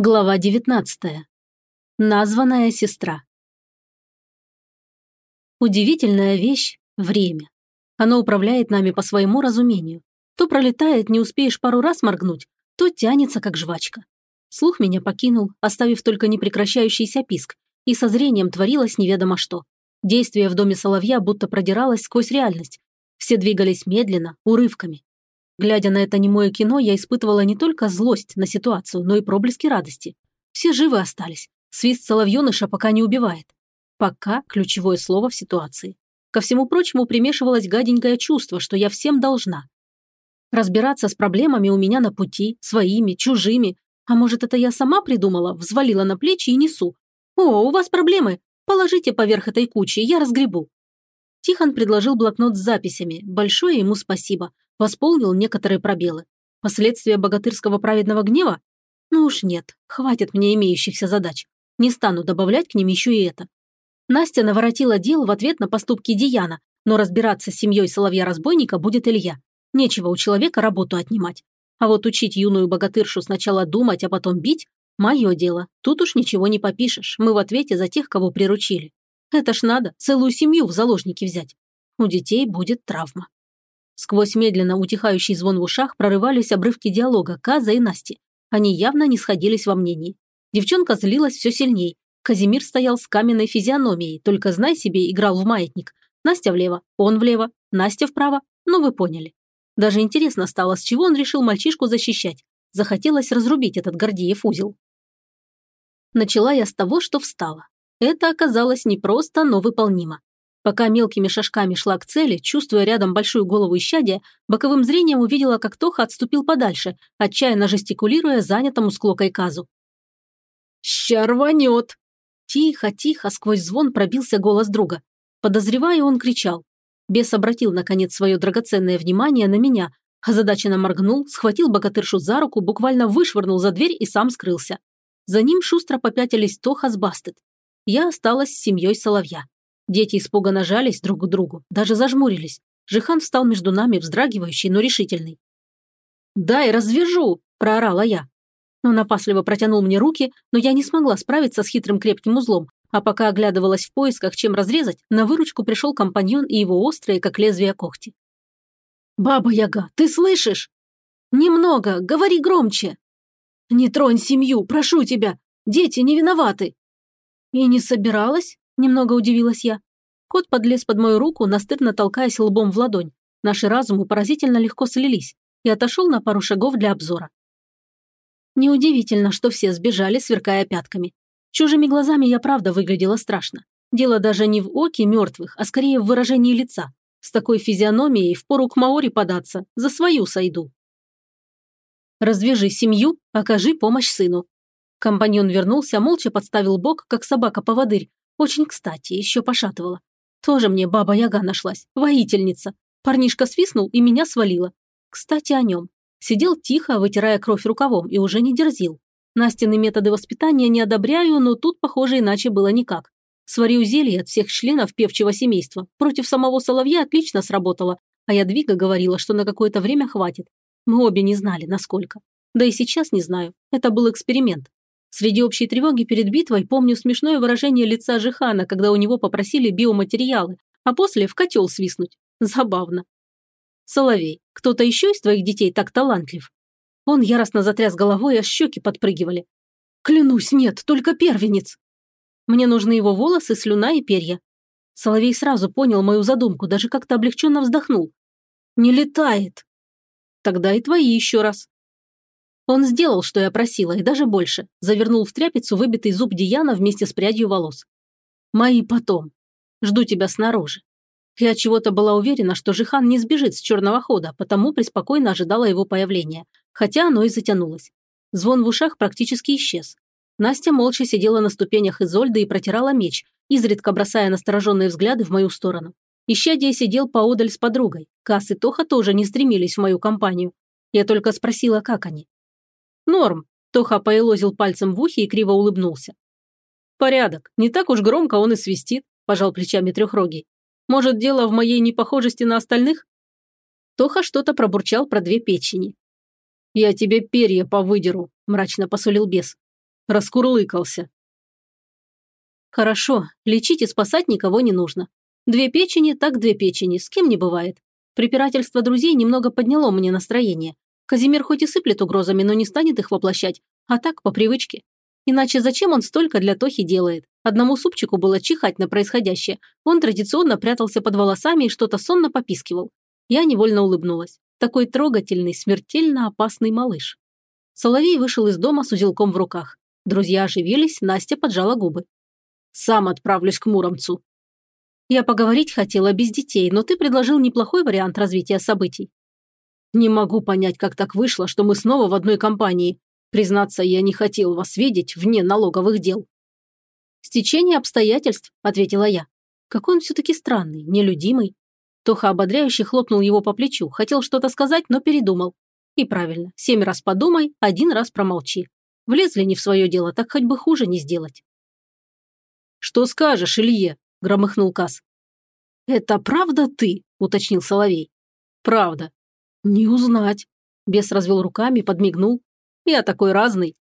Глава 19. Названная сестра. Удивительная вещь – время. Оно управляет нами по своему разумению. То пролетает, не успеешь пару раз моргнуть, то тянется, как жвачка. Слух меня покинул, оставив только непрекращающийся писк, и со зрением творилось неведомо что. Действие в доме соловья будто продиралось сквозь реальность. Все двигались медленно, урывками. Глядя на это немое кино, я испытывала не только злость на ситуацию, но и проблески радости. Все живы остались. Свист соловьеныша пока не убивает. Пока – ключевое слово в ситуации. Ко всему прочему примешивалось гаденькое чувство, что я всем должна. Разбираться с проблемами у меня на пути, своими, чужими. А может, это я сама придумала, взвалила на плечи и несу. «О, у вас проблемы? Положите поверх этой кучи, я разгребу». Тихон предложил блокнот с записями. Большое ему спасибо восполнил некоторые пробелы. Последствия богатырского праведного гнева? Ну уж нет, хватит мне имеющихся задач. Не стану добавлять к ним еще и это. Настя наворотила дел в ответ на поступки Дияна, но разбираться с семьей соловья-разбойника будет Илья. Нечего у человека работу отнимать. А вот учить юную богатыршу сначала думать, а потом бить – мое дело. Тут уж ничего не попишешь, мы в ответе за тех, кого приручили. Это ж надо, целую семью в заложники взять. У детей будет травма. Сквозь медленно утихающий звон в ушах прорывались обрывки диалога Каза и Насти. Они явно не сходились во мнении. Девчонка злилась все сильней. Казимир стоял с каменной физиономией, только, знай себе, играл в маятник. Настя влево, он влево, Настя вправо. Ну, вы поняли. Даже интересно стало, с чего он решил мальчишку защищать. Захотелось разрубить этот Гордиев узел. Начала я с того, что встала. Это оказалось не просто, но выполнимо. Пока мелкими шажками шла к цели, чувствуя рядом большую голову исчадия, боковым зрением увидела, как Тоха отступил подальше, отчаянно жестикулируя занятому склокой казу. «Ща рванет!» Тихо, тихо, сквозь звон пробился голос друга. Подозревая, он кричал. Бес обратил, наконец, свое драгоценное внимание на меня, озадаченно моргнул, схватил богатыршу за руку, буквально вышвырнул за дверь и сам скрылся. За ним шустро попятились Тоха с Бастет. Я осталась с семьей Соловья. Дети испуганно жались друг к другу, даже зажмурились. Жихан встал между нами, вздрагивающий, но решительный. «Дай, развяжу!» – проорала я. Он опасливо протянул мне руки, но я не смогла справиться с хитрым крепким узлом, а пока оглядывалась в поисках, чем разрезать, на выручку пришел компаньон и его острые, как лезвие когти. «Баба-яга, ты слышишь?» «Немного, говори громче!» «Не тронь семью, прошу тебя! Дети не виноваты!» «И не собиралась?» Немного удивилась я. Кот подлез под мою руку, настырно толкаясь лбом в ладонь. Наши разумы поразительно легко слились и отошел на пару шагов для обзора. Неудивительно, что все сбежали, сверкая пятками. Чужими глазами я правда выглядела страшно. Дело даже не в оке мертвых, а скорее в выражении лица. С такой физиономией впору к Маори податься, за свою сойду. Развяжи семью, окажи помощь сыну. Компаньон вернулся, молча подставил бок, как собака-поводырь, очень кстати, еще пошатывала. Тоже мне баба-яга нашлась, воительница. Парнишка свистнул и меня свалило. Кстати, о нем. Сидел тихо, вытирая кровь рукавом, и уже не дерзил. Настины методы воспитания не одобряю, но тут, похоже, иначе было никак. Сварю зелье от всех членов певчего семейства. Против самого Соловья отлично сработало, а Ядвига говорила, что на какое-то время хватит. Мы обе не знали, насколько. Да и сейчас не знаю. Это был эксперимент. Среди общей тревоги перед битвой помню смешное выражение лица Жихана, когда у него попросили биоматериалы, а после в котел свистнуть. Забавно. Соловей, кто-то еще из твоих детей так талантлив? Он яростно затряс головой, а щеки подпрыгивали. Клянусь, нет, только первенец. Мне нужны его волосы, слюна и перья. Соловей сразу понял мою задумку, даже как-то облегченно вздохнул. Не летает. Тогда и твои еще раз. Он сделал, что я просила, и даже больше. Завернул в тряпицу выбитый зуб Диана вместе с прядью волос. «Мои потом. Жду тебя снаружи». Я чего-то была уверена, что Жихан не сбежит с черного хода, потому преспокойно ожидала его появления, хотя оно и затянулось. Звон в ушах практически исчез. Настя молча сидела на ступенях Изольды и протирала меч, изредка бросая настороженные взгляды в мою сторону. Ищадия сидел поодаль с подругой. Касс и Тоха тоже не стремились в мою компанию. Я только спросила, как они. «Норм», – Тоха поелозил пальцем в ухе и криво улыбнулся. «Порядок. Не так уж громко он и свистит», – пожал плечами трехрогий. «Может, дело в моей непохожести на остальных?» Тоха что-то пробурчал про две печени. «Я тебе перья повыдеру», – мрачно посулил бес. Раскурлыкался. Хорошо, лечить и спасать никого не нужно. Две печени, так две печени, с кем не бывает. Препирательство друзей немного подняло мне настроение. Казимир хоть и сыплет угрозами, но не станет их воплощать, а так, по привычке. Иначе зачем он столько для Тохи делает? Одному супчику было чихать на происходящее. Он традиционно прятался под волосами и что-то сонно попискивал. Я невольно улыбнулась. Такой трогательный, смертельно опасный малыш. Соловей вышел из дома с узелком в руках. Друзья оживились, Настя поджала губы. «Сам отправлюсь к Муромцу». «Я поговорить хотела без детей, но ты предложил неплохой вариант развития событий». «Не могу понять, как так вышло, что мы снова в одной компании. Признаться, я не хотел вас видеть вне налоговых дел». «Стечение обстоятельств», – ответила я. «Какой он все-таки странный, нелюдимый». Тоха ободряюще хлопнул его по плечу, хотел что-то сказать, но передумал. И правильно, семь раз подумай, один раз промолчи. Влезли не в свое дело, так хоть бы хуже не сделать. «Что скажешь, Илье?» – громыхнул Кас. «Это правда ты?» – уточнил Соловей. «Правда». «Не узнать». Бес развел руками, подмигнул. Я такой разный.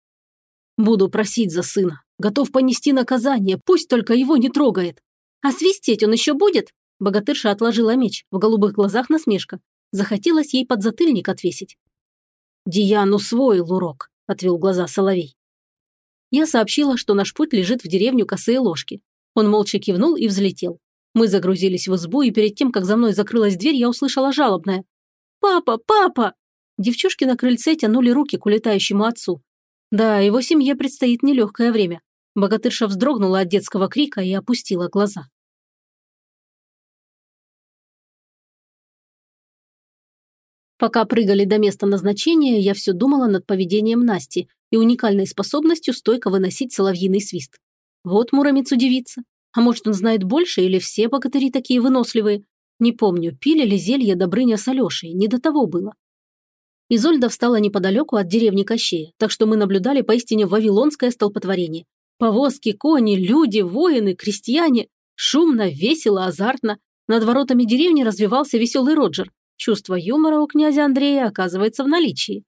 Буду просить за сына. Готов понести наказание, пусть только его не трогает. А свистеть он еще будет? Богатырша отложила меч, в голубых глазах насмешка. Захотелось ей подзатыльник отвесить. «Диан усвоил урок», – отвел глаза Соловей. Я сообщила, что наш путь лежит в деревню Косые Ложки. Он молча кивнул и взлетел. Мы загрузились в избу, и перед тем, как за мной закрылась дверь, я услышала жалобное. «Папа! Папа!» Девчушки на крыльце тянули руки к улетающему отцу. Да, его семье предстоит нелегкое время. Богатырша вздрогнула от детского крика и опустила глаза. Пока прыгали до места назначения, я все думала над поведением Насти и уникальной способностью стойко выносить соловьиный свист. Вот Муромец удивится. А может, он знает больше или все богатыри такие выносливые? Не помню, пили ли зелье Добрыня с Алешей, не до того было. Изольда встала неподалеку от деревни Кощея, так что мы наблюдали поистине вавилонское столпотворение. Повозки, кони, люди, воины, крестьяне. Шумно, весело, азартно. Над воротами деревни развивался веселый Роджер. Чувство юмора у князя Андрея оказывается в наличии.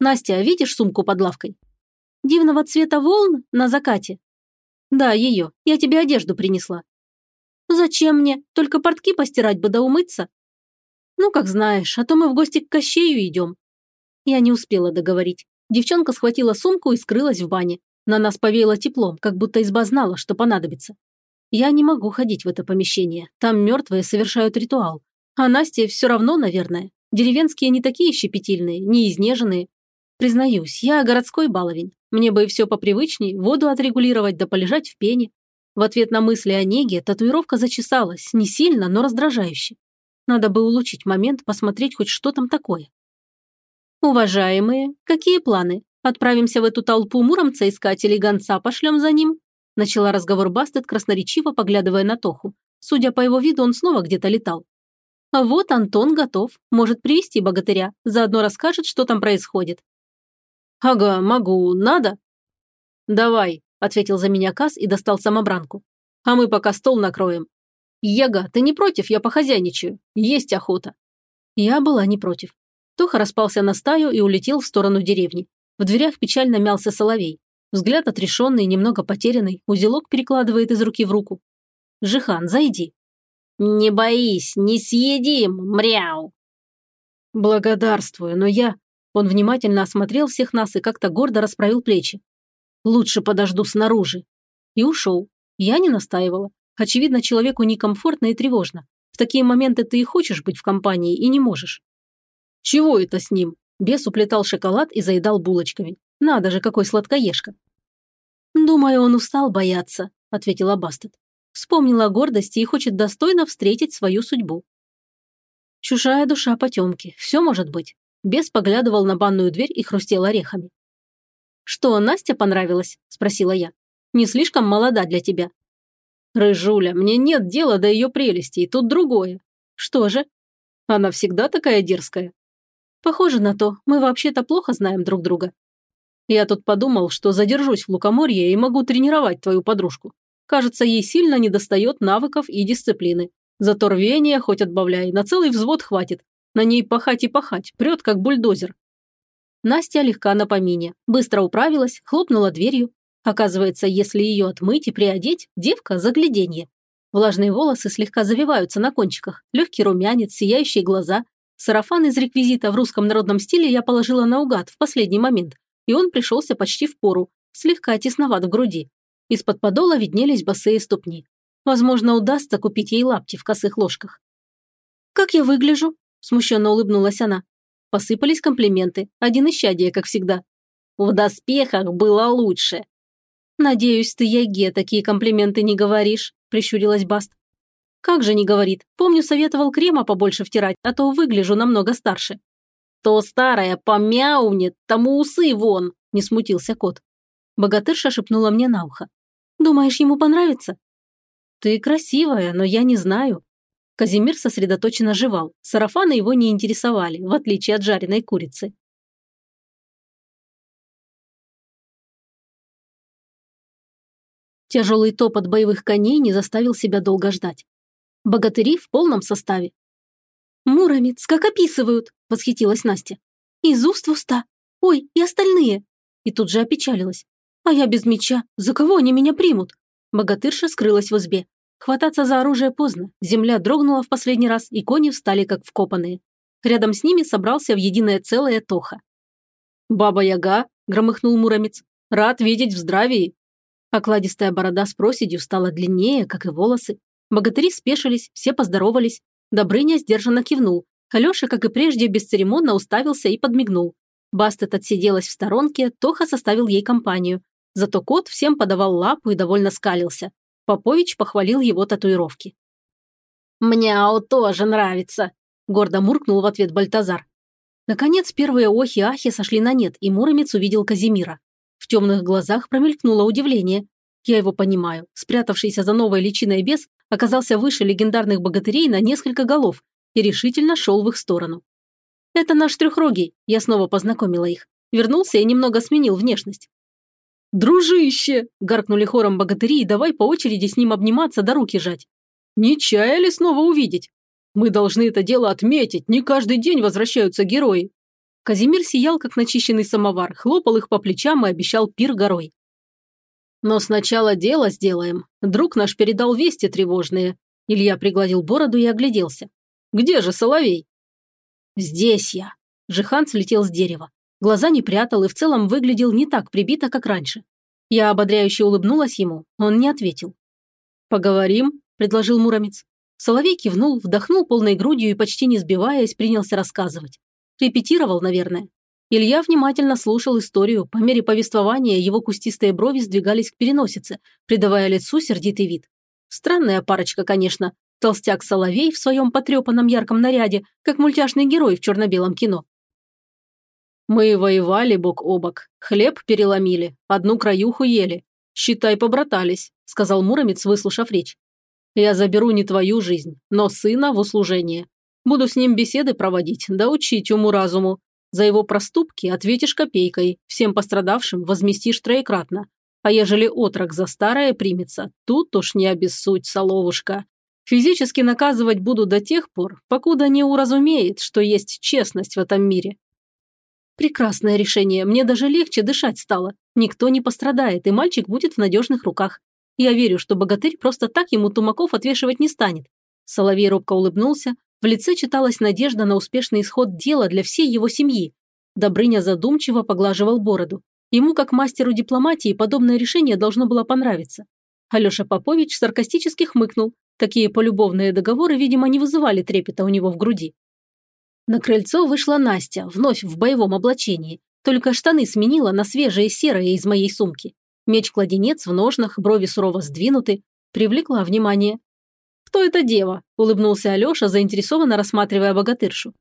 «Настя, видишь сумку под лавкой?» «Дивного цвета волн на закате?» «Да, ее. Я тебе одежду принесла». «Зачем мне? Только портки постирать бы да умыться». «Ну, как знаешь, а то мы в гости к Кощею идем». Я не успела договорить. Девчонка схватила сумку и скрылась в бане. На нас повеяло теплом, как будто изба знала, что понадобится. Я не могу ходить в это помещение. Там мертвые совершают ритуал. А Насте все равно, наверное. Деревенские не такие щепетильные, не изнеженные. Признаюсь, я городской баловень. Мне бы и все попривычней, воду отрегулировать да полежать в пене. В ответ на мысли о неге татуировка зачесалась, не сильно, но раздражающе. Надо бы улучшить момент, посмотреть хоть что там такое. «Уважаемые, какие планы? Отправимся в эту толпу муромца искать или гонца пошлем за ним?» Начала разговор Бастет, красноречиво поглядывая на Тоху. Судя по его виду, он снова где-то летал. А вот Антон готов, может привести богатыря, заодно расскажет, что там происходит. «Ага, могу, надо?» «Давай», – ответил за меня Кас и достал самобранку. «А мы пока стол накроем. «Ега, ты не против, я похозяйничаю. Есть охота». Я была не против. Тоха распался на стаю и улетел в сторону деревни. В дверях печально мялся соловей. Взгляд отрешенный, немного потерянный, узелок перекладывает из руки в руку. «Жихан, зайди». «Не боись, не съедим, мряу!» «Благодарствую, но я...» Он внимательно осмотрел всех нас и как-то гордо расправил плечи. «Лучше подожду снаружи». И ушел. Я не настаивала. Очевидно, человеку некомфортно и тревожно. В такие моменты ты и хочешь быть в компании, и не можешь. Чего это с ним? Бес уплетал шоколад и заедал булочками. Надо же, какой сладкоежка. «Думаю, он устал бояться», – ответила Бастет. Вспомнила о гордости и хочет достойно встретить свою судьбу. Чужая душа потемки, все может быть. Бес поглядывал на банную дверь и хрустел орехами. «Что, Настя понравилась?» – спросила я. «Не слишком молода для тебя?» «Рыжуля, мне нет дела до ее прелестей, тут другое». «Что же?» «Она всегда такая дерзкая». «Похоже на то, мы вообще-то плохо знаем друг друга». «Я тут подумал, что задержусь в Лукоморье и могу тренировать твою подружку. Кажется, ей сильно недостает навыков и дисциплины. Зато рвения хоть отбавляй, на целый взвод хватит. На ней пахать и пахать, прет как бульдозер». Настя легка на помине, быстро управилась, хлопнула дверью. Оказывается, если ее отмыть и приодеть, девка – загляденье. Влажные волосы слегка завиваются на кончиках, легкий румянец, сияющие глаза. Сарафан из реквизита в русском народном стиле я положила наугад в последний момент, и он пришелся почти в пору, слегка тесноват в груди. Из-под подола виднелись босые ступни. Возможно, удастся купить ей лапти в косых ложках. «Как я выгляжу?» – смущенно улыбнулась она. Посыпались комплименты, один исчадие, как всегда. «В доспехах было лучше». «Надеюсь, ты Яге такие комплименты не говоришь», прищурилась Баст. «Как же не говорит? Помню, советовал крема побольше втирать, а то выгляжу намного старше». «То старая помяунет, тому усы вон!» – не смутился кот. Богатырша шепнула мне на ухо. «Думаешь, ему понравится?» «Ты красивая, но я не знаю». Казимир сосредоточенно жевал. Сарафаны его не интересовали, в отличие от жареной курицы. Тяжелый топот боевых коней не заставил себя долго ждать. Богатыри в полном составе. «Муромец, как описывают!» – восхитилась Настя. «Из уст в уста! Ой, и остальные!» И тут же опечалилась. «А я без меча! За кого они меня примут?» Богатырша скрылась в избе. Хвататься за оружие поздно. Земля дрогнула в последний раз, и кони встали как вкопанные. Рядом с ними собрался в единое целое Тоха. «Баба-яга!» – громыхнул Муромец. «Рад видеть в здравии!» Окладистая борода с проседью стала длиннее, как и волосы. Богатыри спешились, все поздоровались. Добрыня сдержанно кивнул. Алеша, как и прежде, бесцеремонно уставился и подмигнул. Бастет отсиделась в сторонке, Тоха составил ей компанию. Зато кот всем подавал лапу и довольно скалился. Попович похвалил его татуировки. «Мняу тоже нравится», – гордо муркнул в ответ Бальтазар. Наконец, первые охи-ахи сошли на нет, и Муромец увидел Казимира. В темных глазах промелькнуло удивление. Я его понимаю. Спрятавшийся за новой личиной бес оказался выше легендарных богатырей на несколько голов и решительно шел в их сторону. «Это наш трехрогий», я снова познакомила их. Вернулся и немного сменил внешность. «Дружище!» – гаркнули хором богатыри и давай по очереди с ним обниматься да руки жать. «Не чаяли снова увидеть? Мы должны это дело отметить, не каждый день возвращаются герои». Казимир сиял, как начищенный самовар, хлопал их по плечам и обещал пир горой. «Но сначала дело сделаем. Друг наш передал вести тревожные». Илья пригладил бороду и огляделся. «Где же Соловей?» «Здесь я». Жихан слетел с дерева. Глаза не прятал и в целом выглядел не так прибито, как раньше. Я ободряюще улыбнулась ему, он не ответил. «Поговорим», – предложил Муромец. Соловей кивнул, вдохнул полной грудью и, почти не сбиваясь, принялся рассказывать. Репетировал, наверное. Илья внимательно слушал историю, по мере повествования его кустистые брови сдвигались к переносице, придавая лицу сердитый вид. Странная парочка, конечно. Толстяк-соловей в своем потрепанном ярком наряде, как мультяшный герой в черно-белом кино. «Мы воевали бок о бок, хлеб переломили, одну краюху ели. Считай, побратались», – сказал Муромец, выслушав речь. «Я заберу не твою жизнь, но сына в услужение. Буду с ним беседы проводить, да учить уму-разуму. За его проступки ответишь копейкой, всем пострадавшим возместишь троекратно. А ежели отрок за старое примется, тут уж не обессудь, соловушка. Физически наказывать буду до тех пор, покуда не уразумеет, что есть честность в этом мире. Прекрасное решение, мне даже легче дышать стало. Никто не пострадает, и мальчик будет в надежных руках. Я верю, что богатырь просто так ему тумаков отвешивать не станет. Соловей робко улыбнулся, в лице читалась надежда на успешный исход дела для всей его семьи. Добрыня задумчиво поглаживал бороду. Ему, как мастеру дипломатии, подобное решение должно было понравиться. Алеша Попович саркастически хмыкнул. Такие полюбовные договоры, видимо, не вызывали трепета у него в груди. На крыльцо вышла Настя, вновь в боевом облачении. Только штаны сменила на свежие серые из моей сумки. Меч-кладенец в ножнах, брови сурово сдвинуты. Привлекла внимание кто эта дева?» – улыбнулся Алеша, заинтересованно рассматривая богатыршу.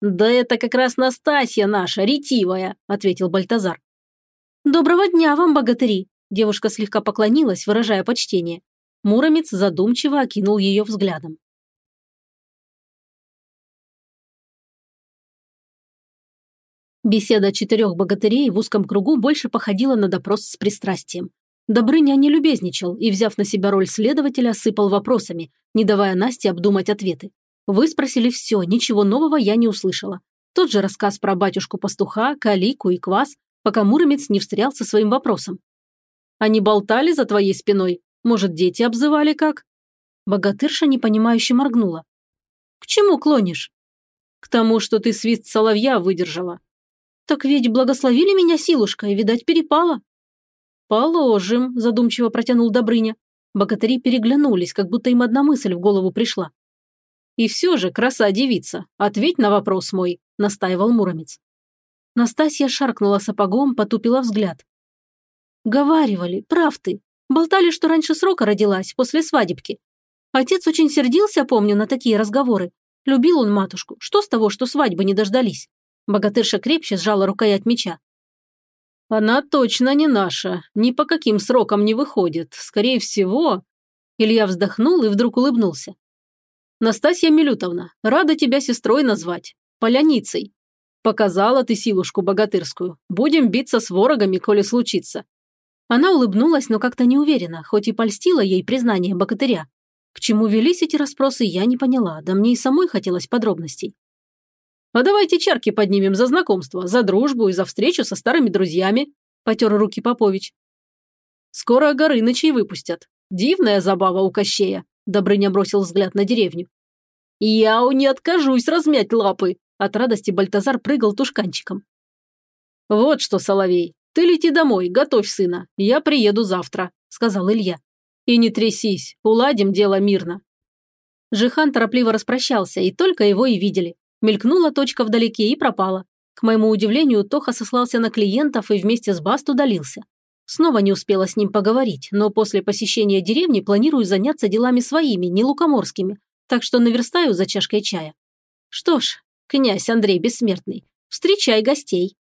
«Да это как раз Настасья наша, ретивая», – ответил Бальтазар. «Доброго дня вам, богатыри!» – девушка слегка поклонилась, выражая почтение. Муромец задумчиво окинул ее взглядом. Беседа четырех богатырей в узком кругу больше походила на допрос с пристрастием. Добрыня не любезничал и, взяв на себя роль следователя, сыпал вопросами, не давая Насте обдумать ответы. Вы спросили все, ничего нового я не услышала. Тот же рассказ про батюшку-пастуха, калику и квас, пока Муромец не встрял со своим вопросом. «Они болтали за твоей спиной? Может, дети обзывали как?» Богатырша непонимающе моргнула. «К чему клонишь?» «К тому, что ты свист соловья выдержала». «Так ведь благословили меня силушка, и, видать, перепало». «Положим», – задумчиво протянул Добрыня. Богатыри переглянулись, как будто им одна мысль в голову пришла. «И все же, краса девица, ответь на вопрос мой», – настаивал Муромец. Настасья шаркнула сапогом, потупила взгляд. «Говаривали, прав ты. Болтали, что раньше срока родилась, после свадебки. Отец очень сердился, помню, на такие разговоры. Любил он матушку. Что с того, что свадьбы не дождались?» Богатырша крепче сжала рукоять меча. «Она точно не наша. Ни по каким срокам не выходит. Скорее всего...» Илья вздохнул и вдруг улыбнулся. «Настасья Милютовна, рада тебя сестрой назвать. Поляницей. Показала ты силушку богатырскую. Будем биться с ворогами, коли случится». Она улыбнулась, но как-то неуверенно, хоть и польстила ей признание богатыря. К чему велись эти расспросы, я не поняла, да мне и самой хотелось подробностей. «А давайте чарки поднимем за знакомство, за дружбу и за встречу со старыми друзьями», – потер руки Попович. «Скоро Горынычей выпустят. Дивная забава у Кощея», – Добрыня бросил взгляд на деревню. «Я не откажусь размять лапы», – от радости Бальтазар прыгал тушканчиком. «Вот что, Соловей, ты лети домой, готовь сына, я приеду завтра», – сказал Илья. «И не трясись, уладим дело мирно». Жихан торопливо распрощался, и только его и видели. Мелькнула точка вдалеке и пропала. К моему удивлению, Тоха сослался на клиентов и вместе с Баст удалился. Снова не успела с ним поговорить, но после посещения деревни планирую заняться делами своими, не лукоморскими, так что наверстаю за чашкой чая. Что ж, князь Андрей Бессмертный, встречай гостей.